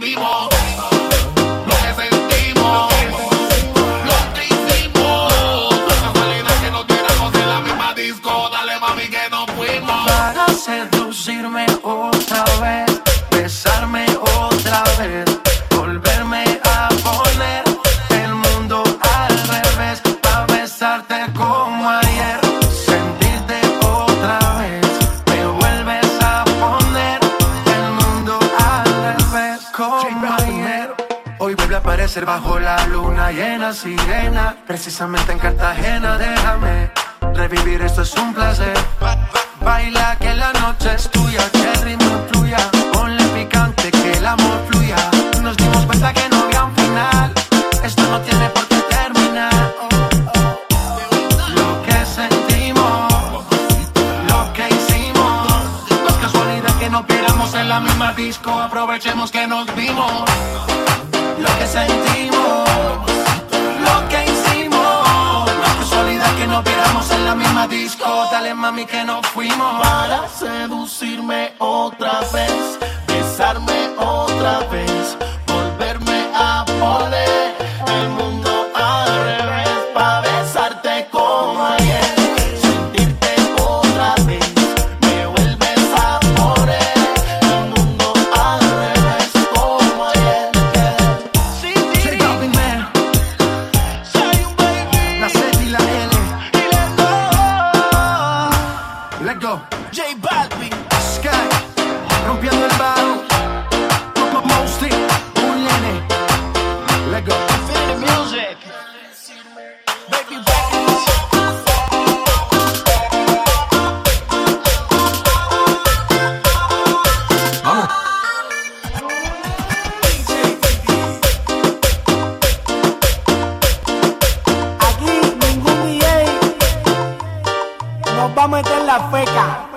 be more Hoy vuelve a aparecer bajo la luna llena, sirena. Precisamente en Cartagena, déjame revivir, esto es un placer. Baila que la noche es tuya, Cherry. en la misma disco, aprovechemos que nos vimos. Lo que sentimos, lo que hicimos. La casualidad que nos viéramos en la misma disco. Dale mami que nos fuimos. Para seducirme otra vez J Balvin, Sky, rompiendo el barro. Como Mostri, un nene. Let's go. Feel the music. Baby, vamos a meter la feca.